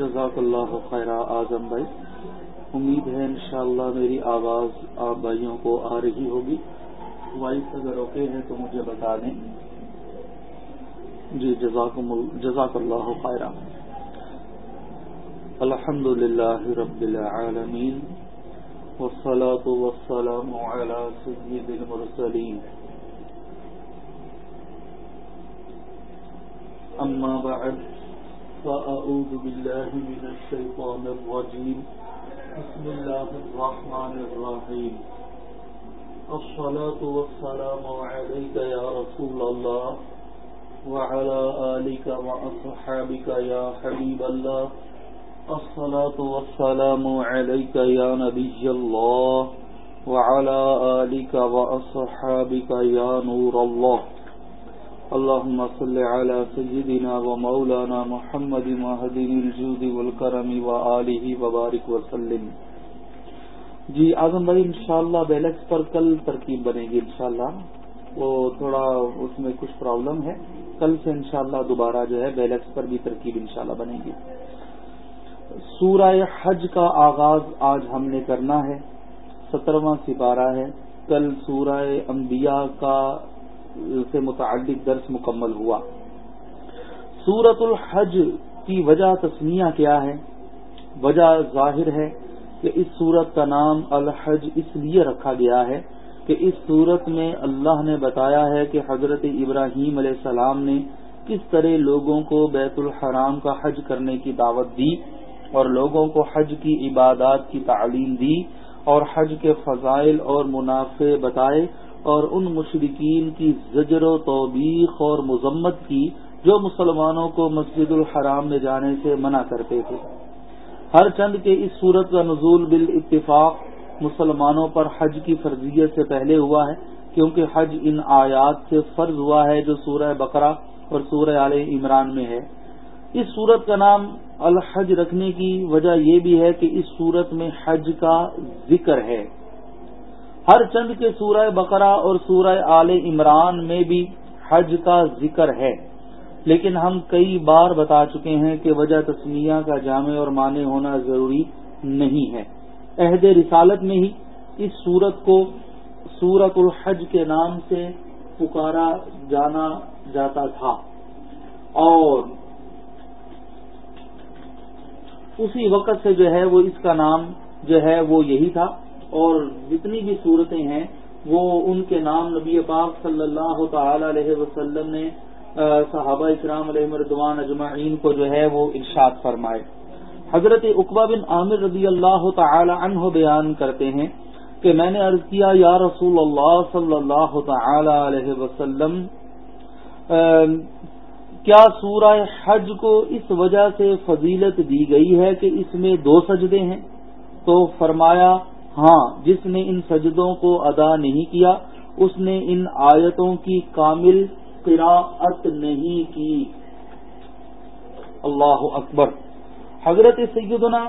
جزاک اللہ خیر اعظم بھائی۔ امید ہے انشاءاللہ میری آواز آپ بھائیوں کو آ رہی ہوگی۔ وائس اگر اوکے ہے تو مجھے بتا دیں۔ جی جزاک اللہ خیر الحمد للہ رب العالمین۔ والصلاة والسلام على سید المرسلین۔ أما بعد فأعوذ بالله من الشيطان الرجيم. بسم الله الرحمن الرحيم. الصلاة والسلام عليك يا رسول الله وعلى آلك وأصحابك يا حبيب الله. الصلاة والسلام عليك يا نبي الله وعلى آلك وأصحابك يا نور الله. اللهم صل على سيدنا ومولانا محمد مهدين الجود والكرم وآله وبارك وسلم. جی اعظم بھائی، انشاءاللہ بیلکس پر کل ترکیب بنے گی، انشاءاللہ. وہ تھوڑا اس میں کچھ پرابلم ہے۔ کل سے انشاءاللہ دوبارہ جو ہے بیلکس پر بھی ترکیب انشاءاللہ بنے گی۔ سورہ حج کا آغاز آج ہم نے کرنا ہے۔ سترواں سپارہ ہے۔ کل سورہ انبیاء کا سے متعلق درس مکمل ہوا۔ سورت الحج کی وجہ تسمیہ کیا ہے؟ وجہ ظاہر ہے کہ اس سورت کا نام الحج اس لیے رکھا گیا ہے کہ اس سورت میں اللہ نے بتایا ہے کہ حضرت ابراہیم علیہ السلام نے کس طرح لوگوں کو بیت الحرام کا حج کرنے کی دعوت دی اور لوگوں کو حج کی عبادات کی تعلیم دی اور حج کے فضائل اور منافع بتائے اور ان مشرقین کی زجر و توبیخ اور مذمت کی جو مسلمانوں کو مسجد الحرام میں جانے سے منع کرتے تھے۔ ہر چند کے اس صورت کا نزول بالاتفاق مسلمانوں پر حج کی فرضیت سے پہلے ہوا ہے، کیونکہ حج ان آیات سے فرض ہوا ہے جو سورہ بقرہ اور سورہ عال عمران میں ہے۔ اس صورت کا نام الحج رکھنے کی وجہ یہ بھی ہے کہ اس صورت میں حج کا ذکر ہے۔ ہر چند کے سورہ بقرہ اور سورہ آل عمران میں بھی حج کا ذکر ہے۔ لیکن ہم کئی بار بتا چکے ہیں کہ وجہ تسمیہ کا جامع اور معنی ہونا ضروری نہیں ہے۔ عہد رسالت میں ہی اس سورت کو سورت الحج کے نام سے پکارا جانا جاتا تھا۔ اور اسی وقت سے جو ہے وہ اس کا نام جو ہے وہ یہی تھا۔ اور جتنی بھی صورتیں ہیں، وہ ان کے نام نبی پاک صلی اللہ تعالی علیہ وسلم نے صحابہ اکرام علیہ مردوان اجمعین کو جو ہے وہ ارشاد فرمائے۔ حضرت اقبا بن عامر رضی اللہ تعالی عنہ بیان کرتے ہیں کہ میں نے عرض کیا، یا رسول اللہ صلی اللہ تعالی علیہ وسلم کیا سورہ حج کو اس وجہ سے فضیلت دی گئی ہے کہ اس میں دو سجدے ہیں؟ تو فرمایا ہاں جس نے ان سجدوں کو ادا نہیں کیا، اس نے ان آیتوں کی کامل قراءت نہیں کی۔ اللہ اکبر۔ حضرت سیدنا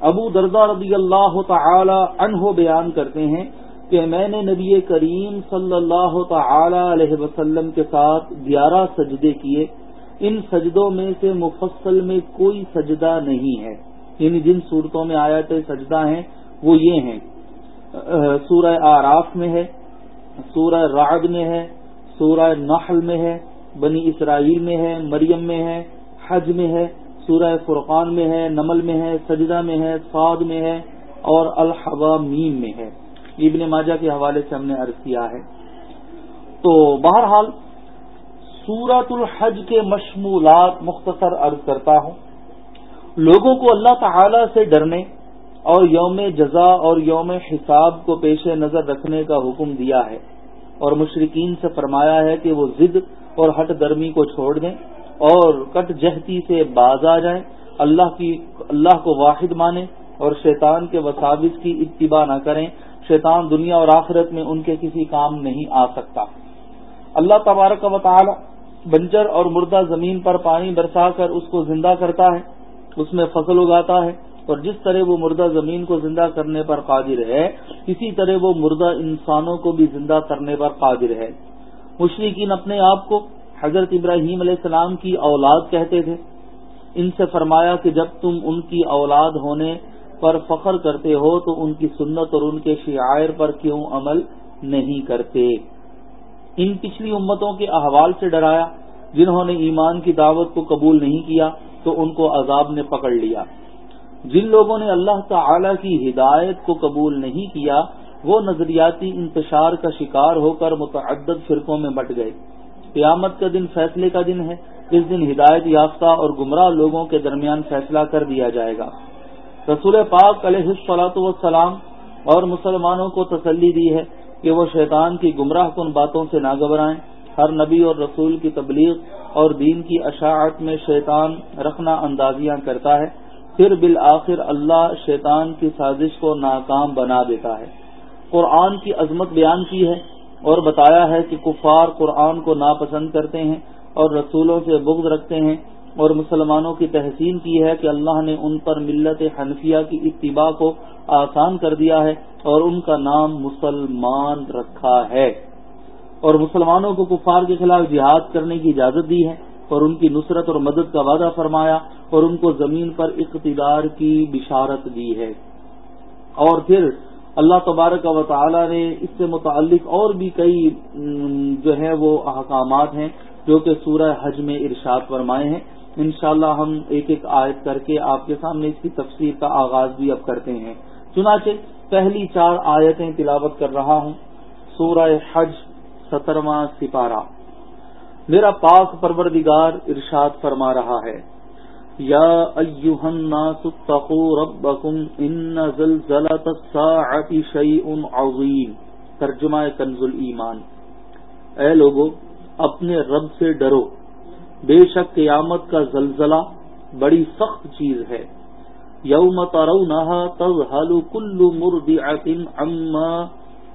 ابو دردا رضی اللہ تعالی عنہ بیان کرتے ہیں کہ میں نے نبی کریم صلی اللہ تعالی علیہ وسلم کے ساتھ گیارہ سجدے کیے۔ ان سجدوں میں سے مفصل میں کوئی سجدہ نہیں ہے۔ یعنی جن صورتوں میں آیت سجدہ ہیں وہ یہ ہیں۔ سورہ آراف میں ہے، سورہ رعد میں ہے، سورہ نحل میں ہے، بنی اسرائیل میں ہے، مریم میں ہے، حج میں ہے، سورہ فرقان میں ہے، نمل میں ہے، سجدہ میں ہے فاد میں ہے اور الحبا میم میں ہے۔ ابن ماجہ کے حوالے سے ہم نے عرض کیا ہے۔ تو بہرحال سورت الحج کے مشمولات مختصر عرض کرتا ہوں۔ لوگوں کو اللہ تعالی سے ڈرنے اور یوم جزا اور یوم حساب کو پیش نظر رکھنے کا حکم دیا ہے۔ اور مشرقین سے فرمایا ہے کہ وہ ضد اور ہٹ درمی کو چھوڑ دیں اور کٹ جہتی سے باز آ جائیں۔ اللہ کی اللہ کو واحد مانیں اور شیطان کے وساوس کی اتباع نہ کریں۔ شیطان دنیا اور آخرت میں ان کے کسی کام نہیں آ سکتا۔ اللہ تبارک و تعالی بنجر اور مردہ زمین پر پانی برسا کر اس کو زندہ کرتا ہے۔ اس میں فصل اگاتا ہے۔ اور جس طرح وہ مردہ زمین کو زندہ کرنے پر قادر ہے، اسی طرح وہ مردہ انسانوں کو بھی زندہ کرنے پر قادر ہے۔ مشرقین اپنے آپ کو حضرت ابراہیم علیہ السلام کی اولاد کہتے تھے۔ ان سے فرمایا کہ جب تم ان کی اولاد ہونے پر فخر کرتے ہو تو ان کی سنت اور ان کے شعائر پر کیوں عمل نہیں کرتے؟ ان پچھلی امتوں کے احوال سے ڈرایا، جنہوں نے ایمان کی دعوت کو قبول نہیں کیا تو ان کو عذاب نے پکڑ لیا۔ جن لوگوں نے اللہ تعالی کی ہدایت کو قبول نہیں کیا، وہ نظریاتی انتشار کا شکار ہو کر متعدد فرقوں میں بٹ گئے۔ قیامت کا دن فیصلے کا دن ہے۔ اس دن ہدایت یافتہ اور گمراہ لوگوں کے درمیان فیصلہ کر دیا جائے گا۔ رسول پاک علیہ السلاۃ والسلام اور مسلمانوں کو تسلی دی ہے کہ وہ شیطان کی گمراہ کن باتوں سے نہ گھبرائیں ہر نبی اور رسول کی تبلیغ اور دین کی اشاعت میں شیطان رکھنا اندازیاں کرتا ہے۔ پھر بالآخر اللہ شیطان کی سازش کو ناکام بنا دیتا ہے۔ قرآن کی عظمت بیان کی ہے اور بتایا ہے کہ کفار قرآن کو ناپسند کرتے ہیں اور رسولوں سے بغض رکھتے ہیں اور مسلمانوں کی تحسین کی ہے کہ اللہ نے ان پر ملت حنفیہ کی اتباع کو آسان کر دیا ہے اور ان کا نام مسلمان رکھا ہے۔ اور مسلمانوں کو کفار کے خلاف جہاد کرنے کی اجازت دی ہے اور ان کی نصرت اور مدد کا وعدہ فرمایا اور ان کو زمین پر اقتدار کی بشارت دی ہے۔ اور پھر اللہ تبارک و تعالی نے اس سے متعلق اور بھی کئی جو ہے وہ احکامات ہیں جو کہ سورہ حج میں ارشاد فرمائے ہیں۔ انشاءاللہ ہم ایک ایک آیت کر کے آپ کے سامنے اس کی تفسیر کا آغاز بھی اب کرتے ہیں۔ چنانچہ پہلی چار آیتیں تلاوت کر رہا ہوں۔ سورہ حج سترواں سپارہ۔ میرا پاک پروردگار ارشاد فرما رہا ہے۔ یا ایوہ الناس اتقوا ربکم ان زلزلت الساعت شیء عظیم۔ ترجمہ کنز ایمان اے لوگو، اپنے رب سے ڈرو۔ بے شک قیامت کا زلزلہ بڑی سخت چیز ہے۔ یوم ترونها تذهل كل مرضعة عما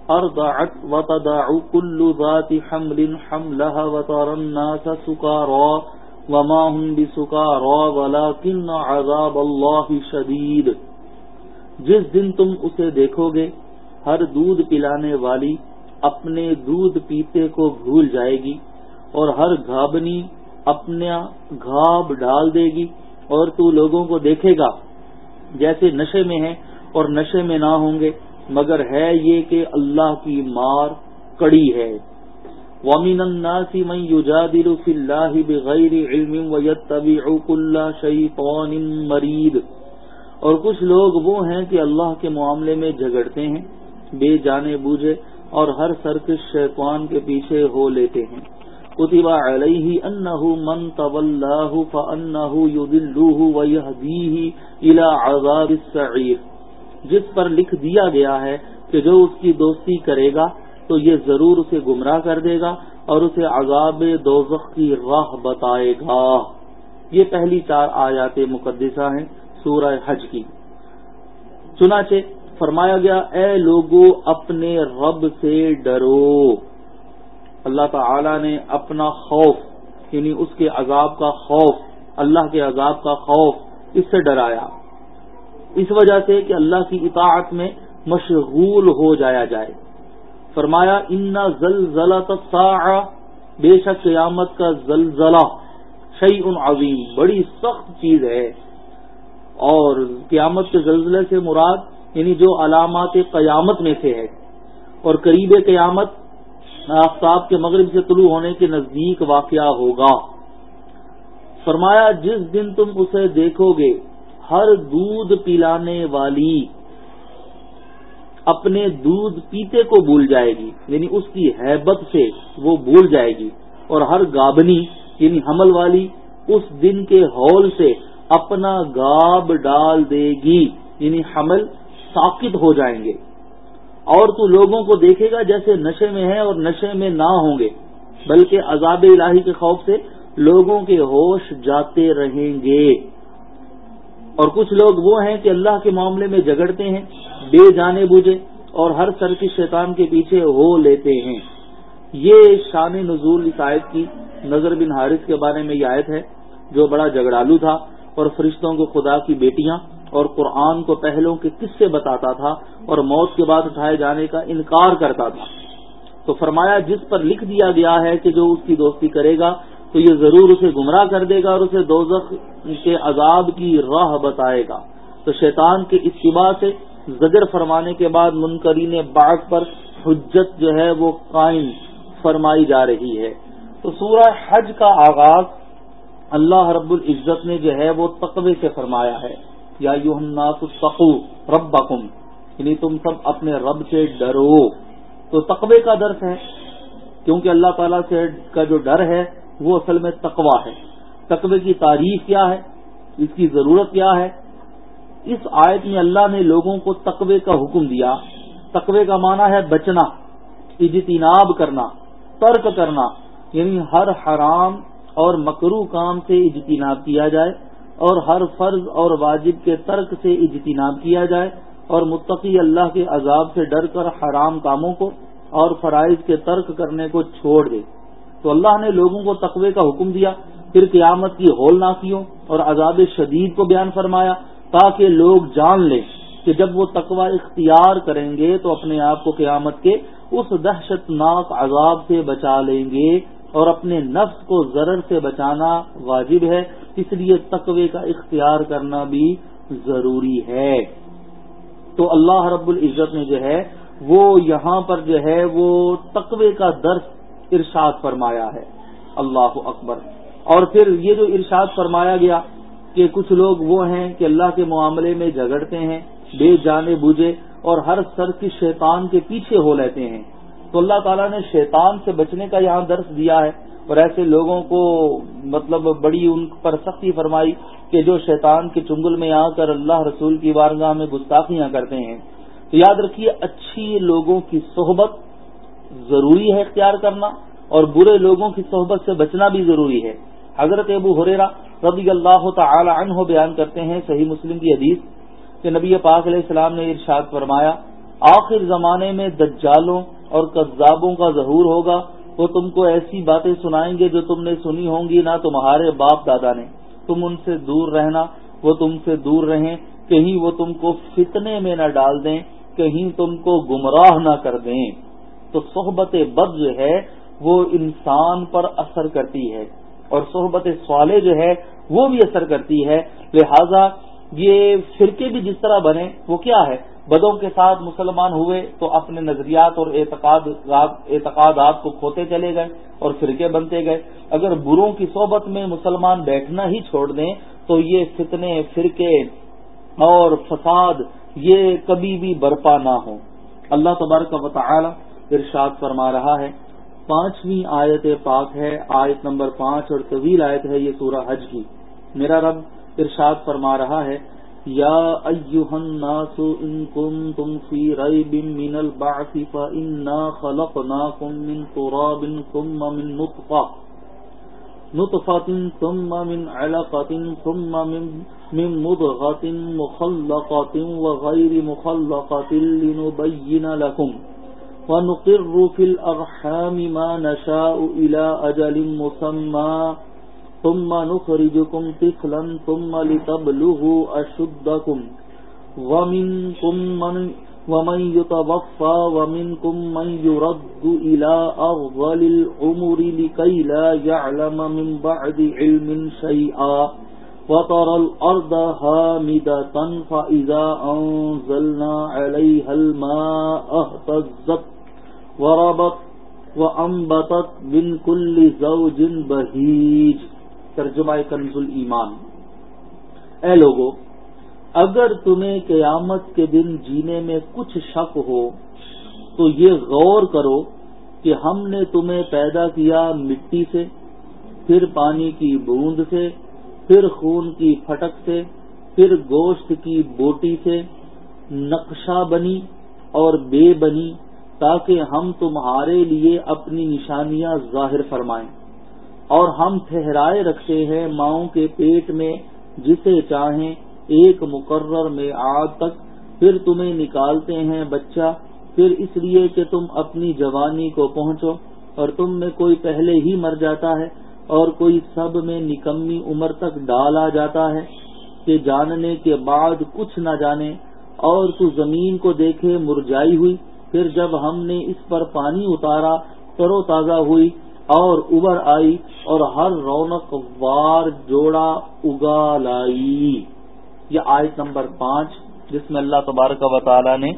ارضعت وتدع كل ذات حمل حملها وترى الناس سكارى وما هم بسكارى ولكن عذاب الله شدید۔ جس دن تم اسے دیکھو گے، ہر دودھ پلانے والی اپنے دودھ پیتے کو بھول جائے گی اور ہر گھابنی اپنا گھاب ڈال دے گی اور تو لوگوں کو دیکھے گا۔ جیسے نشے میں ہے اور نشے میں نہ ہوں گے، مگر ہے یہ کہ اللہ کی مار کڑی ہے۔ ومن الناس من يجادل في الله بغير علم ويتبع كل شيطان مريد۔ اور کچھ لوگ وہ ہیں کہ اللہ کے معاملے میں جھگڑتے ہیں، بے جانے بوجھے، اور ہر سرکش شیطان کے پیچھے ہو لیتے ہیں۔ کتب علیہ انه من تولاه فانه يضله ويهديه الى عذاب السعير جس پر لکھ دیا گیا ہے کہ جو اس کی دوستی کرے گا تو یہ ضرور اسے گمراہ کر دے گا اور اسے عذاب دوزخ کی راہ بتائے گا۔ یہ پہلی چار آیات مقدسہ ہیں سورہ حج کی۔ چنانچہ فرمایا گیا، اے لوگو، اپنے رب سے ڈرو۔ اللہ تعالی نے اپنا خوف یعنی اس کے عذاب کا خوف، اللہ کے عذاب کا خوف، اس سے ڈرایا۔ اس وجہ سے کہ اللہ کی اطاعت میں مشغول ہو جایا جائے۔ فرمایا ان زلزلہ بے شک قیامت کا زلزلہ شعی عظیم، بڑی سخت چیز ہے۔ اور قیامت کے زلزلے سے مراد یعنی جو علامات قیامت میں سے ہے۔ اور قریب قیامت، آفتاب کے مغرب سے طلوع ہونے کے نزدیک واقعہ ہوگا۔ فرمایا، جس دن تم اسے دیکھو گے، ہر دودھ پلانے والی اپنے دودھ پیتے کو بھول جائے گی یعنی اس کی حیبت سے وہ بھول جائے گی۔ اور ہر گابنی یعنی حمل والی، اس دن کے ہول سے اپنا گاب ڈال دے گی یعنی حمل ساکت ہو جائیں گے۔ اور تو لوگوں کو دیکھے گا جیسے نشے میں ہے اور نشے میں نہ ہوں گے، بلکہ عذاب الہی کے خوف سے لوگوں کے ہوش جاتے رہیں گے۔ اور کچھ لوگ وہ ہیں کہ اللہ کے معاملے میں جگڑتے ہیں، بے جانے بوجھے اور ہر سر کی شیطان کے پیچھے ہو لیتے ہیں۔ یہ شان نزول اس آیت کی نظر بن حارث کے بارے میں یہ آیت ہے جو بڑا جگڑالو تھا اور فرشتوں کو خدا کی بیٹیاں اور قرآن کو پہلوں کے قصے بتاتا تھا اور موت کے بعد اٹھائے جانے کا انکار کرتا تھا۔ تو فرمایا جس پر لکھ دیا گیا ہے کہ جو اس کی دوستی کرے گا تو یہ ضرور اسے گمراہ کر دے گا اور اسے دوزخ کے عذاب کی راہ بتائے گا۔ تو شیطان کے اتباع سے زجر فرمانے کے بعد منکرین باغ پر حجت جو ہے وہ قائم فرمائی جا رہی ہے۔ تو سورہ حج کا آغاز اللہ رب العزت نے جو ہے وہ تقوی سے فرمایا ہے۔ یا تقو رب یعنی تم سب اپنے رب سے ڈرو۔ تو تقوی کا درس ہے، کیونکہ اللہ تعالیٰ سے کا جو ڈر ہے وہ اصل میں تقوا ہے۔ تقوی کی تعریف کیا ہے؟ اس کی ضرورت کیا ہے؟ اس آیت میں اللہ نے لوگوں کو تقوی کا حکم دیا۔ تقوی کا معنی ہے بچنا، اجتناب کرنا، ترک کرنا یعنی ہر حرام اور مکرو کام سے اجتناب کیا جائے اور ہر فرض اور واجب کے ترک سے اجتناب کیا جائے اور متقی اللہ کے عذاب سے ڈر کر حرام کاموں کو اور فرائض کے ترک کرنے کو چھوڑ دے۔ تو اللہ نے لوگوں کو تقوی کا حکم دیا، پھر قیامت کی ہول نافیوں اور عذاب شدید کو بیان فرمایا تاکہ لوگ جان لیں کہ جب وہ تقوی اختیار کریں گے تو اپنے آپ کو قیامت کے اس دہشت ناک عذاب سے بچا لیں گے اور اپنے نفس کو ضرر سے بچانا واجب ہے، اس لیے تقوی کا اختیار کرنا بھی ضروری ہے۔ تو اللہ رب العزت نے جو ہے، وہ یہاں پر جو ہے، وہ تقوی کا درس ارشاد فرمایا ہے۔ اللہ اکبر۔ اور پھر یہ جو ارشاد فرمایا گیا کہ کچھ لوگ وہ ہیں کہ اللہ کے معاملے میں جھگڑتے ہیں، بے جانے بوجھے اور ہر سر کی شیطان کے پیچھے ہو لیتے ہیں۔ تو اللہ تعالیٰ نے شیطان سے بچنے کا یہاں درس دیا ہے اور ایسے لوگوں کو مطلب بڑی ان پر سختی فرمائی کہ جو شیطان کے چنگل میں آ کر اللہ رسول کی وارگاہ میں گستاخیاں کرتے ہیں۔ تو یاد رکھیے، اچھی لوگوں کی صحبت ضروری ہے اختیار کرنا اور برے لوگوں کی صحبت سے بچنا بھی ضروری ہے۔ حضرت ابو حریرا رضی اللہ تعالی عنہ بیان کرتے ہیں صحیح مسلم کی حدیث کہ نبی پاک علیہ السلام نے ارشاد فرمایا، آخر زمانے میں دجالوں اور قذابوں کا ظہور ہوگا، وہ تم کو ایسی باتیں سنائیں گے جو تم نے سنی ہوں گی، نہ تمہارے باپ دادا نے۔ تم ان سے دور رہنا، وہ تم سے دور رہیں، کہیں وہ تم کو فتنے میں نہ ڈال دیں، کہیں تم کو گمراہ نہ کر دیں۔ تو صحبت بد جو ہے وہ انسان پر اثر کرتی ہے اور صحبت صالح جو ہے وہ بھی اثر کرتی ہے لہذا یہ فرقے بھی جس طرح بنے وہ کیا ہے؟ بدوں کے ساتھ مسلمان ہوئے تو اپنے نظریات اور اعتقادات کو کھوتے چلے گئے اور فرقے بنتے گئے۔ اگر بروں کی صحبت میں مسلمان بیٹھنا ہی چھوڑ دیں تو یہ فتنے، فرقے اور فساد یہ کبھی بھی برپا نہ ہو اللہ تبارک و تعالی ارشاد فرما رہا ہے۔ پانچویں آیت پاک ہے، آیت نمبر پانچ اور طویل آیت ہے یہ سورہ حج کی۔ میرا رب ارشاد فرما رہا ہے، یا ایوہ الناس ان کنتم فی ریب من البعث فإنا خلقناکم من تراب ثم من نطفہ۔ نطفة ثم من علقة ثم من من مضغة مخلقة وغير مخلقة لنبين لكم۔ ونقر في الأرحام ما نشاء إلى أجل مسمى. ثم نخرجكم طفلا، ثم لتبلغوا أشدكم. ومنكم من، ومن يتوفى، ومنكم من يرد إلى أغضل العمر لكي لا يعلم من بعد علم شيئا. وترى الأرض هامدة، فإذا أنزلنا عليها الماء اهتزت. وربت وأنبتت من كل زوج بهيج ترجمہ کنز ایمان اے لوگو، اگر تمہیں قیامت کے دن جینے میں کچھ شک ہو، تو یہ غور کرو کہ ہم نے تمہیں پیدا کیا مٹی سے، پھر پانی کی بوند سے، پھر خون کی پھٹک سے، پھر گوشت کی بوٹی سے، نقشہ بنی اور بے بنی۔ تاکہ ہم تمہارے لیے اپنی نشانیاں ظاہر فرمائیں۔ اور ہم ٹھہرائے رکھتے ہیں ماؤں کے پیٹ میں جسے چاہیں ایک مقرر میں آگ تک۔ پھر تمہیں نکالتے ہیں بچہ، پھر اس لیے کہ تم اپنی جوانی کو پہنچو اور تم میں کوئی پہلے ہی مر جاتا ہے اور کوئی سب میں نکمی عمر تک ڈالا جاتا ہے کہ جاننے کے بعد کچھ نہ جانے۔ اور تو زمین کو دیکھے مرجائی ہوئی پھر جب ہم نے اس پر پانی اتارا ترو تازہ ہوئی اور ابر آئی اور ہر رونق وار جوڑا اگا لائی۔ یہ آیت نمبر پانچ، جس میں اللہ تبارک و تعالی نے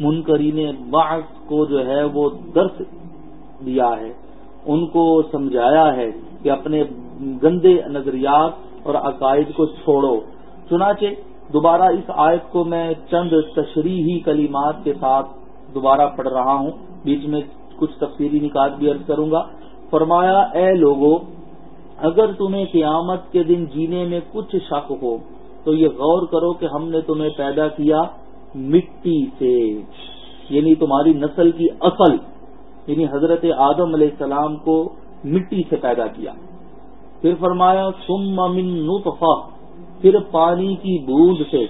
منکرین بعض کو جو ہے وہ درس دیا ہے، ان کو سمجھایا ہے کہ اپنے گندے نظریات اور عقائد کو چھوڑو۔ چنانچہ دوبارہ اس آیت کو میں چند تشریحی کلمات کے ساتھ دوبارہ پڑھ رہا ہوں، بیچ میں کچھ تفصیلی نکات بھی عرض کروں گا۔ فرمایا، اے لوگو، اگر تمہیں قیامت کے دن جینے میں کچھ شک ہو، تو یہ غور کرو کہ ہم نے تمہیں پیدا کیا مٹی سے۔ یعنی تمہاری نسل کی اصل یعنی حضرت آدم علیہ السلام کو مٹی سے پیدا کیا۔ پھر فرمایا سم من نطفہ، پھر پانی کی بوند سے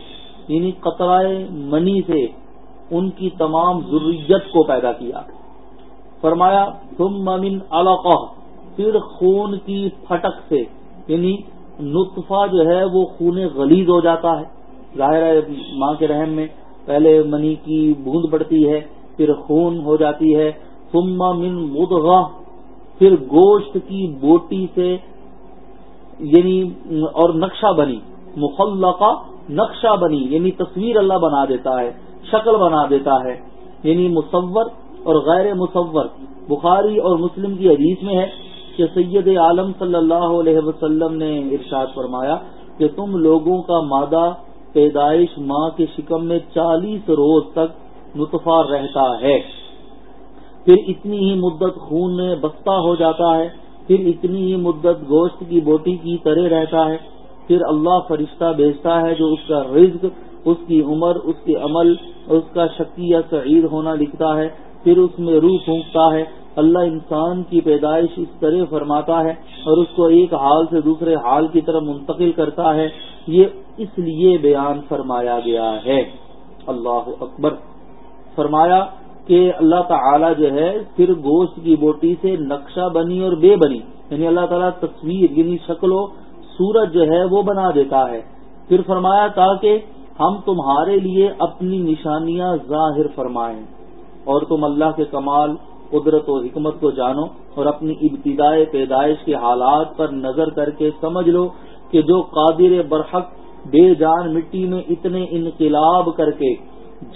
یعنی قطرائے منی سے۔ ان کی تمام ضروریت کو پیدا کیا۔ فرمایا، ثم من علقہ پھر خون کی پھٹک سے یعنی نطفہ جو ہے، وہ خون غلیظ ہو جاتا ہے۔ ظاہر ہے، ماں کے رحم میں پہلے منی کی بوند پڑتی ہے، پھر خون ہو جاتی ہے۔ ثم من مدغہ، پھر گوشت کی بوٹی سے یعنی اور نقشہ بنی، مخلقہ نقشہ بنی یعنی تصویر اللہ بنا دیتا ہے۔ شکل بنا دیتا ہے یعنی مصور اور غیر مصور۔ بخاری اور مسلم کی حدیث میں ہے کہ سید عالم صلی اللہ علیہ وسلم نے ارشاد فرمایا کہ تم لوگوں کا مادہ پیدائش ماں کے شکم میں چالیس روز تک نطفہ رہتا ہے۔ پھر اتنی ہی مدت خون میں بستہ ہو جاتا ہے، پھر اتنی ہی مدت گوشت کی بوٹی کی طرح رہتا ہے۔ پھر اللہ فرشتہ بھیجتا ہے جو اس کا رزق اس کی عمر، اس کے عمل، اس کا شکی یا سعید ہونا لکھتا ہے، پھر اس میں روح پھونکتا ہے۔ اللہ انسان کی پیدائش اس طرح فرماتا ہے اور اس کو ایک حال سے دوسرے حال کی طرف منتقل کرتا ہے۔ یہ اس لیے بیان فرمایا گیا ہے۔ اللہ اکبر۔ فرمایا کہ اللہ تعالی جو ہے، پھر گوشت کی بوٹی سے نقشہ بنی اور بے بنی۔ یعنی اللہ تعالیٰ تصویر یعنی شکل و سورج جو ہے، وہ بنا دیتا ہے۔ پھر فرمایا تاکہ ہم تمہارے لیے اپنی نشانیاں ظاہر فرمائیں۔ اور تم اللہ کے کمال، قدرت و حکمت کو جانو اور اپنی ابتدائے پیدائش کے حالات پر نظر کر کے سمجھ لو کہ جو قادر برحق بے جان مٹی میں اتنے انقلاب کر کے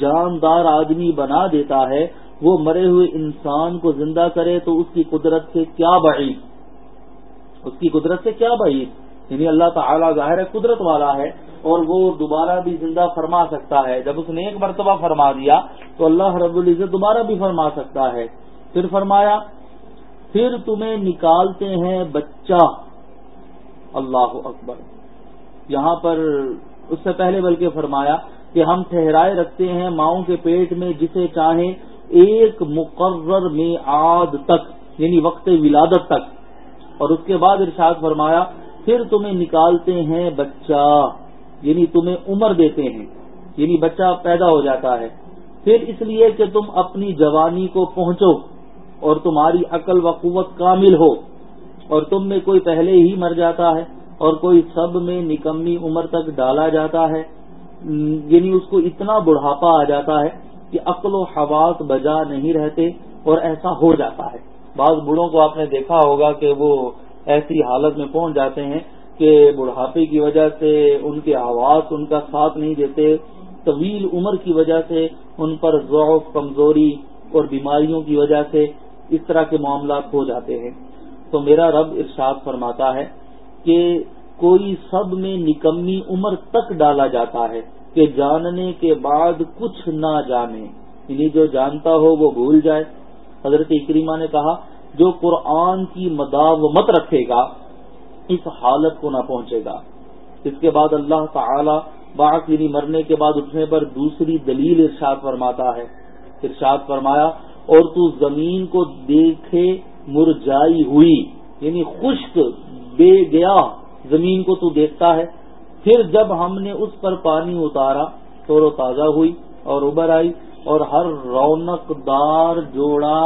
جاندار آدمی بنا دیتا ہے، وہ مرے ہوئے انسان کو زندہ کرے تو اس کی قدرت سے کیا بعید؟ اس کی قدرت سے کیا بعید؟ یعنی اللہ تعالی ظاہر ہے قدرت والا ہے۔ اور وہ دوبارہ بھی زندہ فرما سکتا ہے۔ جب اس نے ایک مرتبہ فرما دیا تو اللہ رب العزت دوبارہ بھی فرما سکتا ہے۔ پھر فرمایا، پھر تمہیں نکالتے ہیں بچہ۔ اللہ اکبر۔ یہاں پر اس سے پہلے بلکہ فرمایا کہ ہم ٹھہرائے رکھتے ہیں ماؤں کے پیٹ میں جسے چاہیں ایک مقرر میں آد تک یعنی وقت ولادت تک۔ اور اس کے بعد ارشاد فرمایا، پھر تمہیں نکالتے ہیں بچہ۔ یعنی تمہیں عمر دیتے ہیں یعنی بچہ پیدا ہو جاتا ہے۔ پھر اس لیے کہ تم اپنی جوانی کو پہنچو اور تمہاری عقل و قوت کامل ہو اور تم میں کوئی پہلے ہی مر جاتا ہے اور کوئی سب میں نکمی عمر تک ڈالا جاتا ہے۔ یعنی اس کو اتنا بڑھاپا آ جاتا ہے کہ عقل و حواس بجا نہیں رہتے اور ایسا ہو جاتا ہے۔ بعض بڑھوں کو آپ نے دیکھا ہوگا کہ وہ ایسی حالت میں پہنچ جاتے ہیں کہ بڑھاپے کی وجہ سے، ان کے آواز ان کا ساتھ نہیں دیتے، طویل عمر کی وجہ سے، ان پر ذوق کمزوری اور بیماریوں کی وجہ سے اس طرح کے معاملات ہو جاتے ہیں۔ تو میرا رب ارشاد فرماتا ہے کہ کوئی سب میں نکمی عمر تک ڈالا جاتا ہے کہ جاننے کے بعد کچھ نہ جانے۔ یعنی جو جانتا ہو وہ بھول جائے۔ حضرت اکریمہ نے کہا، جو قرآن کی مداومت رکھے گا اس حالت کو نہ پہنچے گا۔ اس کے بعد اللہ تعالی باغ یعنی مرنے کے بعد اٹھنے پر دوسری دلیل ارشاد فرماتا ہے۔ ارشاد فرمایا، اور تو زمین کو دیکھے مرجائی ہوئی یعنی خشک، بے گیا زمین کو تو دیکھتا ہے۔ پھر جب ہم نے اس پر پانی اتارا، تو وہ تازہ ہوئی اور ابر آئی اور ہر رونق دار جوڑا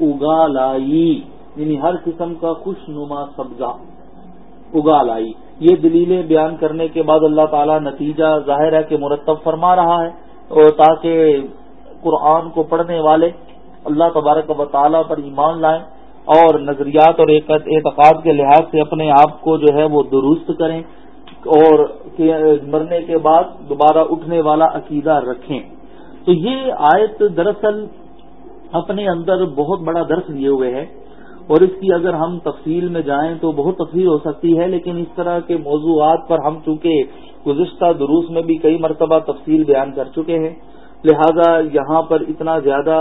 اگا لائی یعنی ہر قسم کا خوش نما سبزہ۔ اگا لائی یہ دلیلیں بیان کرنے کے بعد اللہ تعالیٰ نتیجہ ظاہر ہے کہ مرتب فرما رہا ہے اور تاکہ قرآن کو پڑھنے والے اللہ تبارک و تعالیٰ پر ایمان لائیں اور نظریات اور اعتقاد کے لحاظ سے اپنے آپ کو جو ہے وہ درست کریں اور مرنے کے بعد دوبارہ اٹھنے والا عقیدہ رکھیں۔ تو یہ آیت دراصل اپنے اندر بہت بڑا درس لیے ہوئے ہے۔ اور اس کی اگر ہم تفصیل میں جائیں تو بہت تفصیل ہو سکتی ہے، لیکن اس طرح کے موضوعات پر ہم چونکہ گزشتہ دروس میں بھی کئی مرتبہ تفصیل بیان کر چکے ہیں، لہذا یہاں پر اتنا زیادہ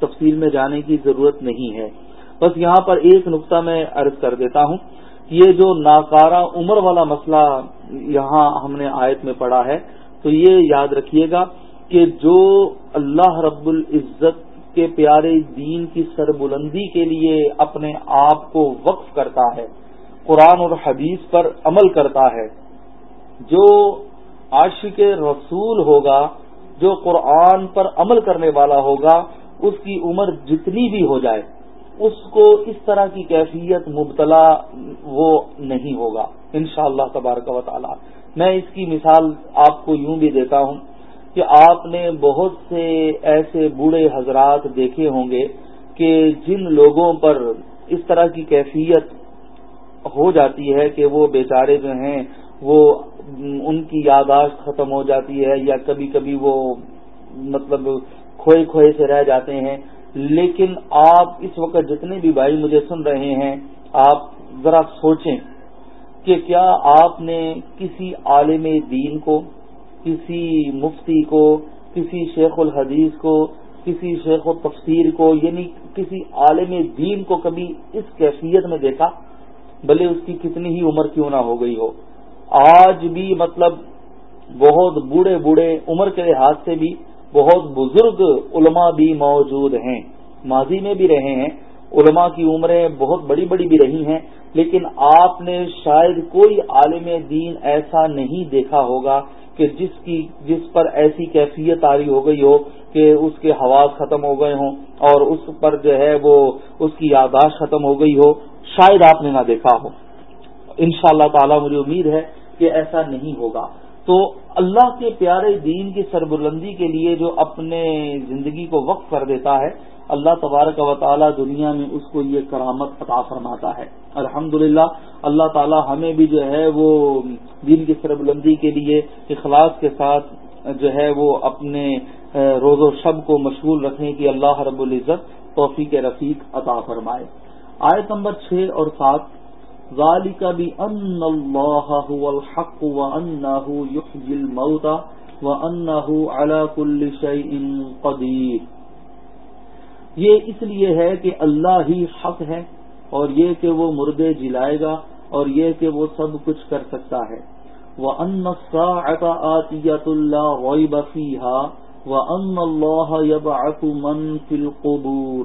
تفصیل میں جانے کی ضرورت نہیں ہے۔ بس یہاں پر ایک نقطہ میں عرض کر دیتا ہوں، یہ جو ناکارہ عمر والا مسئلہ یہاں ہم نے آیت میں پڑھا ہے، تو یہ یاد رکھیے گا کہ جو اللہ رب العزت کے پیارے دین کی سربلندی کے لیے اپنے آپ کو وقف کرتا ہے، قرآن اور حدیث پر عمل کرتا ہے۔ جو عاشق رسول ہوگا، جو قرآن پر عمل کرنے والا ہوگا، اس کی عمر جتنی بھی ہو جائے، اس کو اس طرح کی کیفیت مبتلا وہ نہیں ہوگا۔ ان شاء اللہ تبارک و تعالی، میں اس کی مثال آپ کو یوں بھی دیتا ہوں۔ کہ آپ نے بہت سے ایسے بوڑھے حضرات دیکھے ہوں گے کہ جن لوگوں پر اس طرح کی کیفیت ہو جاتی ہے کہ وہ بیچارے جو ہیں وہ ان کی یاداشت ختم ہو جاتی ہے یا کبھی کبھی وہ مطلب کھوئے کھوئے سے رہ جاتے ہیں۔ لیکن آپ اس وقت جتنے بھی بھائی مجھے سن رہے ہیں، آپ ذرا سوچیں کہ کیا آپ نے کسی عالم دین کو کسی مفتی کو، کسی شیخ الحدیث کو، کسی شیخ و تفسیر کو یعنی کسی عالم دین کو کبھی اس کیفیت میں دیکھا؟ بھلے اس کی کتنی ہی عمر کیوں نہ ہو گئی ہو۔ آج بھی مطلب بہت بوڑھے بوڑھے عمر کے لحاظ سے بھی بہت بزرگ علماء بھی موجود ہیں۔ ماضی میں بھی رہے ہیں۔ علماء کی عمریں بہت بڑی بڑی بھی رہی ہیں۔ لیکن آپ نے شاید کوئی عالم دین ایسا نہیں دیکھا ہوگا۔ کہ جس کی جس پر ایسی کیفیت آری ہو گئی ہو کہ اس کے حواس ختم ہو گئے ہوں اور اس پر جو ہے وہ اس کی یاداشت ختم ہو گئی ہو، شاید آپ نے نہ دیکھا ہو۔ ان شاء اللہ تعالی مجھے امید ہے کہ ایسا نہیں ہوگا۔ تو اللہ کے پیارے دین کی سربلندی کے لیے جو اپنے زندگی کو وقف کر دیتا ہے اللہ تبارک و تعالی دنیا میں اس کو یہ کرامت عطا فرماتا ہے۔ الحمد اللہ تعالی ہمیں بھی جو ہے وہ دین کی سربلندی کے لیے، اخلاص کے ساتھ جو ہے وہ اپنے روز و شب کو مشغول رکھنے کی اللہ رب العزت توفیق رفیق عطا فرمائے۔ آیت نمبر چھ اور سات، ذالک بأن اللہ هو الحق وأنه يحيي الموتى وأنه على كل شيء قدیر۔ یہ اس لیے ہے کہ اللہ ہی حق ہے اور یہ کہ وہ مردے جلائے گا اور یہ کہ وہ سب کچھ کر سکتا ہے۔ وہ ان آتیت اللہ غیب فیها وان اللہ یبعث من فی القبور۔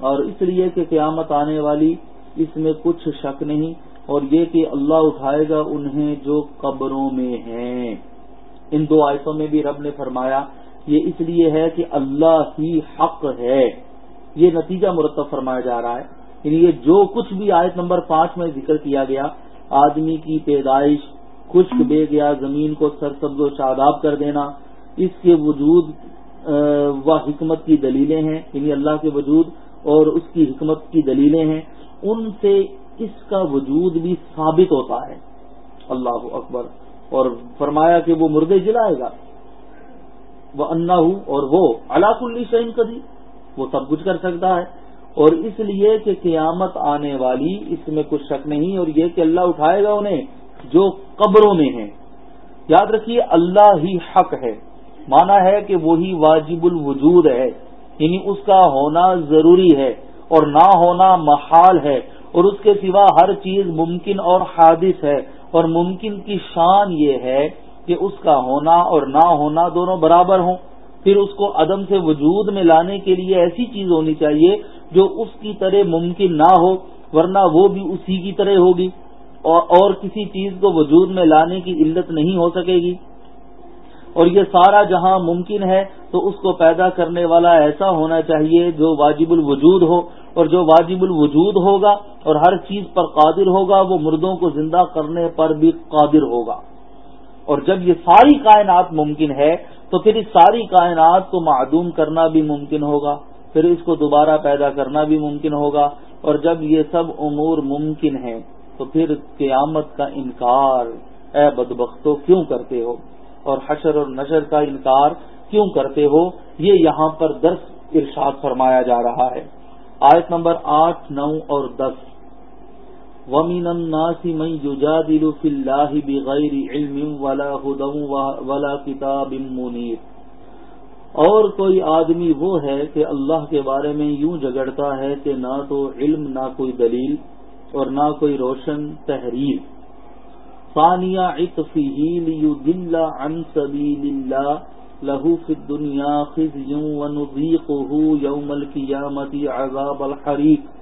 اور اس لیے کہ قیامت آنے والی اس میں کچھ شک نہیں اور یہ کہ اللہ اٹھائے گا انہیں جو قبروں میں ہیں۔ ان دو آیتوں میں بھی رب نے فرمایا، یہ اس لیے ہے کہ اللہ ہی حق ہے۔ یہ نتیجہ مرتب فرمایا جا رہا ہے۔ یعنی یہ جو کچھ بھی آیت نمبر پانچ میں ذکر کیا گیا، آدمی کی پیدائش، خشک بے گیا، زمین کو سرسبز و شاداب کر دینا، اس کے وجود و حکمت کی دلیلیں ہیں۔ یعنی اللہ کے وجود اور اس کی حکمت کی دلیلیں ہیں۔ ان سے اس کا وجود بھی ثابت ہوتا ہے۔ اللہ اکبر۔ اور فرمایا کہ وہ مردے جلائے گا۔ وہ انا ہوں اور وہ اللہ شہین کبھی وہ سب کچھ کر سکتا ہے۔ اور اس لیے کہ قیامت آنے والی اس میں کچھ شک نہیں، اور یہ کہ اللہ اٹھائے گا انہیں جو قبروں میں ہیں۔ یاد رکھیے، اللہ ہی حق ہے۔ مانا ہے کہ وہی واجب الوجود ہے۔ یعنی اس کا ہونا ضروری ہے اور نہ ہونا محال ہے۔ اور اس کے سوا ہر چیز ممکن اور حادث ہے۔ اور ممکن کی شان یہ ہے کہ اس کا ہونا اور نہ ہونا دونوں برابر ہوں۔ پھر اس کو عدم سے وجود میں لانے کے لیے ایسی چیز ہونی چاہیے جو اس کی طرح ممکن نہ ہو، ورنہ وہ بھی اسی کی طرح ہوگی اور کسی چیز کو وجود میں لانے کی علت نہیں ہو سکے گی۔ اور یہ سارا جہاں ممکن ہے تو اس کو پیدا کرنے والا ایسا ہونا چاہیے جو واجب الوجود ہو۔ اور جو واجب الوجود ہوگا اور ہر چیز پر قادر ہوگا، وہ مردوں کو زندہ کرنے پر بھی قادر ہوگا۔ اور جب یہ ساری کائنات ممکن ہے تو پھر اس ساری کائنات کو معدوم کرنا بھی ممکن ہوگا، پھر اس کو دوبارہ پیدا کرنا بھی ممکن ہوگا، اور جب یہ سب امور ممکن ہیں تو پھر قیامت کا انکار، اے بدبختو کیوں کرتے ہو؟ اور حشر اور نشر کا انکار کیوں کرتے ہو؟ یہ یہاں پر درس ارشاد فرمایا جا رہا ہے۔ آیت نمبر آٹھ، نو اور دس۔ ومین الناس من يجادل في الله بغير علم ولا هدى ولا كتاب منير۔ اور کوئی آدمی وہ ہے کہ اللہ کے بارے میں یوں جگڑتا ہے کہ نہ تو علم، نہ کوئی دلیل اور نہ کوئی روشن تحریر۔ ثانیہ عطفه ليضل عن سبيل الله له في الدنيا خزي ونذيقه يوم القيامة عذاب الحريق۔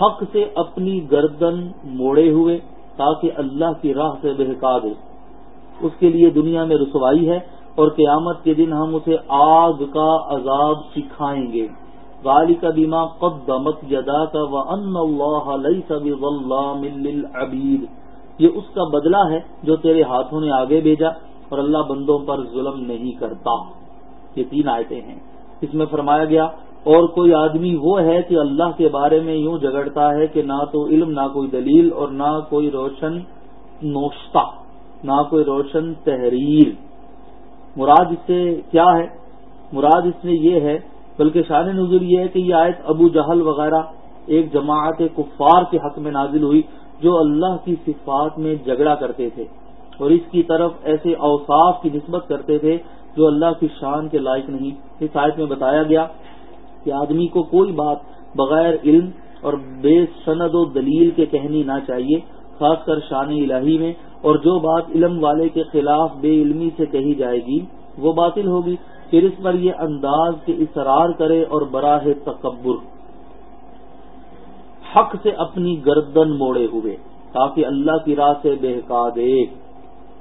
حق سے اپنی گردن موڑے ہوئے تاکہ اللہ کی راہ سے بہکا دے۔ اس کے لیے دنیا میں رسوائی ہے اور قیامت کے دن ہم اسے آگ کا عذاب سکھائیں گے۔ غالی کا بیما قدمت یدا کا و ان اللہ للعبید۔ یہ اس کا بدلہ ہے جو تیرے ہاتھوں نے آگے بھیجا اور اللہ بندوں پر ظلم نہیں کرتا۔ یہ تین آیتیں ہیں۔ اس میں فرمایا گیا اور کوئی آدمی وہ ہے کہ اللہ کے بارے میں یوں جگڑتا ہے کہ نہ تو علم، نہ کوئی دلیل اور نہ کوئی روشن نوشتہ، نہ کوئی روشن تحریر۔ مراد اس سے کیا ہے؟ مراد اس میں یہ ہے، بلکہ شان نظر یہ ہے کہ یہ آیت ابو جہل وغیرہ ایک جماعت کفار کے حق میں نازل ہوئی جو اللہ کی صفات میں جھگڑا کرتے تھے اور اس کی طرف ایسے اوصاف کی نسبت کرتے تھے جو اللہ کی شان کے لائق نہیں۔ اس آیت میں بتایا گیا کہ آدمی کو کوئی بات بغیر علم اور بے سند و دلیل کے کہنی نہ چاہیے، خاص کر شان الہی میں، اور جو بات علم والے کے خلاف بے علمی سے کہی جائے گی، وہ باطل ہوگی۔ پھر اس پر یہ انداز کے اصرار کرے اور براہ تکبر، حق سے اپنی گردن موڑے ہوئے، تاکہ اللہ کی راہ سے بہکا دے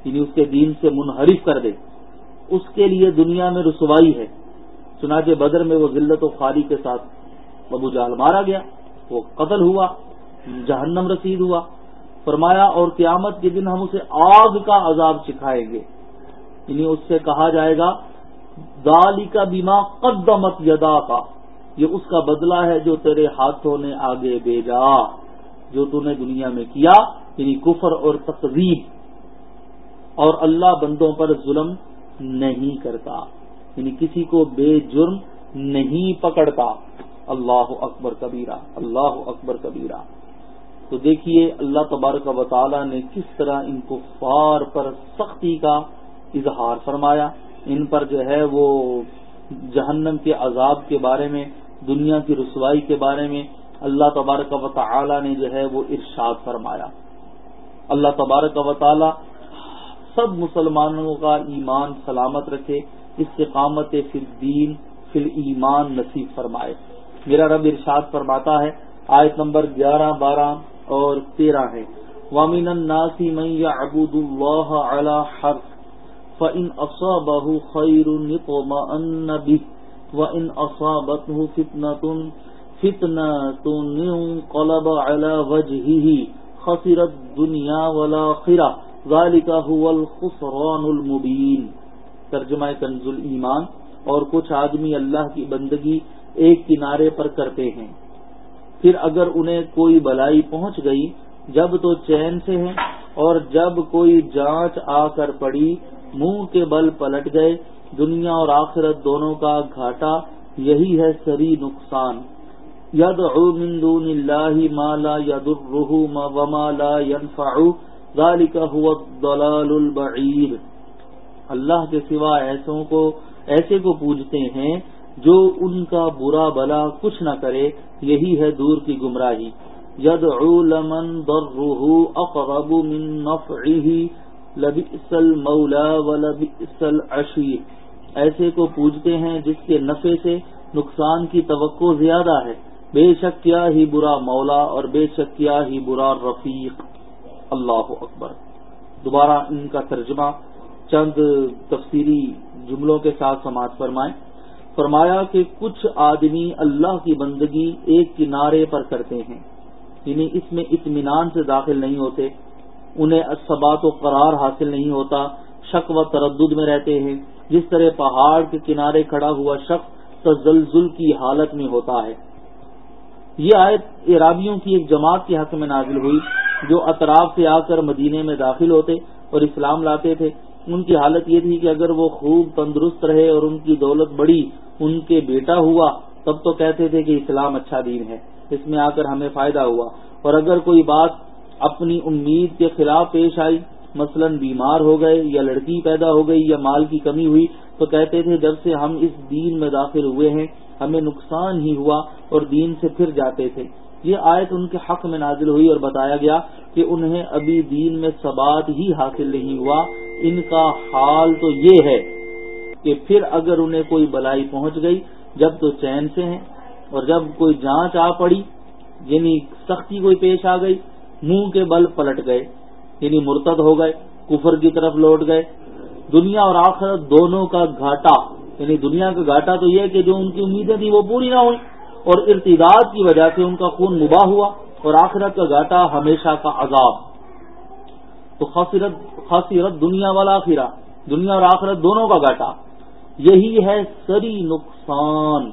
یعنی اس کے دین سے منحرف کر دے۔ اس کے لیے دنیا میں رسوائی ہے۔ چنانچہ بدر میں وہ ذلت و خالی کے ساتھ ابو جہل مارا گیا۔ وہ قتل ہوا، جہنم رسید ہوا۔ فرمایا، اور قیامت کے دن ہم اسے آگ کا عذاب سکھائیں گے۔ یعنی اس سے کہا جائے گا دالی کا بیما قدمت یدا کا یہ اس کا بدلہ ہے جو تیرے ہاتھوں نے آگے بھیجا، جو تو نے دنیا میں کیا یعنی کفر اور تقریب اور اللہ بندوں پر ظلم نہیں کرتا۔ یعنی کسی کو بے جرم نہیں پکڑتا۔ اللہ اکبر کبیرہ، اللہ اکبر کبیرہ۔ تو دیکھیے اللہ تبارک و تعالی نے کس طرح ان کو فار پر سختی کا اظہار فرمایا۔ ان پر جو ہے وہ جہنم کے عذاب کے بارے میں، دنیا کی رسوائی کے بارے میں اللہ تبارک و تعالی نے جو ہے وہ ارشاد فرمایا۔ اللہ تبارک و تعالی سب مسلمانوں کا ایمان سلامت رکھے۔ استقامت فی الدین، فی ایمان نصیب فرمائے۔ میرا رب ارشاد فرماتا ہے، آیت نمبر گیارہ، بارہ اور تیرہ ہے۔ وامین الناسی من يعبد الله على حرف فإن أصابه خير نطمئن به وإن أصابته فتنة فتنة انقلب على وجهه خسر الدنيا والآخرة۔ ذلك هو الخسران المبين۔ ترجمہ کنز ایمان اور کچھ آدمی اللہ کی بندگی ایک کنارے پر کرتے ہیں۔ پھر اگر انہیں کوئی بلائی پہنچ گئی، جب تو چین سے ہیں، اور جب کوئی جانچ آ کر پڑی، منہ کے بل پلٹ گئے، دنیا اور آخرت دونوں کا گھاٹا، یہی ہے سری نقصان۔ ید من دون اللہ مالا ید الرح وما لا ينفع ذلك هو الضلال البعید۔ اللہ کے سوا ایسوں کو ایسے کو پوجتے ہیں جو ان کا برا بلا کچھ نہ کرے، یہی ہے دور کی گمراہی۔ ید لمن ضره اقرب من نفعه لبئس المولا ولبئس العشیر ایسے کو پوجتے ہیں جس کے نفع سے نقصان کی توقع زیادہ ہے۔ بے شک کیا ہی برا مولا اور بے شک کیا ہی برا رفیق۔ اللہ اکبر۔ دوبارہ ان کا ترجمہ چند تفصیلی جملوں کے ساتھ سماعت فرمائیں۔ فرمایا کہ کچھ آدمی اللہ کی بندگی ایک کنارے پر کرتے ہیں یعنی اس میں اطمینان سے داخل نہیں ہوتے، انہیں اسبات و قرار حاصل نہیں ہوتا، شک و تردد میں رہتے ہیں۔ جس طرح پہاڑ کے کنارے کھڑا ہوا شخص تزلزل کی حالت میں ہوتا ہے۔ یہ آیت عرابیوں کی ایک جماعت کے حق میں نازل ہوئی، جو اطراف سے آ کر مدینے میں داخل ہوتے اور اسلام لاتے تھے۔ ان کی حالت یہ تھی کہ اگر وہ خوب تندرست رہے اور ان کی دولت بڑی، ان کے بیٹا ہوا، تب تو کہتے تھے کہ اسلام اچھا دین ہے، اس میں آ کر ہمیں فائدہ ہوا۔ اور اگر کوئی بات اپنی امید کے خلاف پیش آئی، مثلا بیمار ہو گئے یا لڑکی پیدا ہو گئی یا مال کی کمی ہوئی، تو کہتے تھے جب سے ہم اس دین میں داخل ہوئے ہیں، ہمیں نقصان ہی ہوا اور دین سے پھر جاتے تھے۔ یہ آیت ان کے حق میں نازل ہوئی اور بتایا گیا کہ انہیں ابھی دین میں ثبات ہی حاصل نہیں ہوا۔ ان کا حال تو یہ ہے کہ پھر اگر انہیں کوئی بلائی پہنچ گئی، جب تو چین سے ہیں اور جب کوئی جانچ آ پڑی یعنی سختی کوئی پیش آ گئی، منہ کے بل پلٹ گئے یعنی مرتد ہو گئے، کفر کی طرف لوٹ گئے۔ دنیا اور آخرت دونوں کا گھاٹا یعنی دنیا کا گھاٹا تو یہ کہ جو ان کی امیدیں تھیں وہ پوری نہ ہوئی اور ارتداد کی وجہ سے ان کا خون مباح ہوا اور آخرت کا گھاٹا ہمیشہ کا عذاب۔ تو خاصیرت دنیا والا آخرا دنیا اور آخرت دونوں کا گھاٹا یہی ہے سری نقصان۔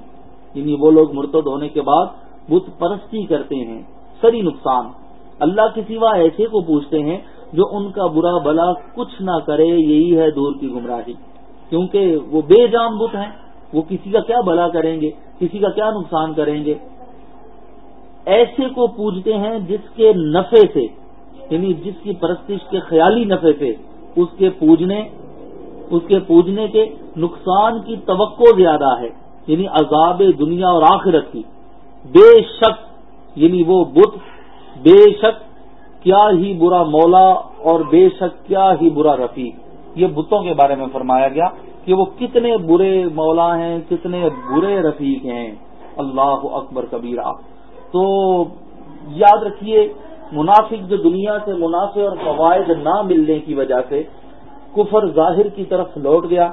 یعنی وہ لوگ مرتد ہونے کے بعد بت پرستی کرتے ہیں۔ سری نقصان۔ اللہ کے سوا ایسے کو پوچھتے ہیں جو ان کا برا بلا کچھ نہ کرے، یہی ہے دور کی گمراہی۔ کیونکہ وہ بے جان بت ہیں۔ وہ کسی کا کیا بلا کریں گے، کسی کا کیا نقصان کریں گے؟ ایسے کو پوجتے ہیں جس کے نفے سے یعنی جس کی پرستش کے خیالی نفے سے، اس کے پوجنے، اس کے پوجنے کے نقصان کی توقع زیادہ ہے یعنی عذاب دنیا اور آخرت کی۔ بے شک یعنی وہ بت، بے شک کیا ہی برا مولا اور بے شک کیا ہی برا رفیق۔ یہ بتوں کے بارے میں فرمایا گیا۔ کہ وہ کتنے برے مولا ہیں، کتنے برے رفیق ہیں۔ اللہ اکبر کبیرہ۔ تو یاد رکھیے، منافق جو دنیا سے منافع اور فوائد نہ ملنے کی وجہ سے کفر ظاہر کی طرف لوٹ گیا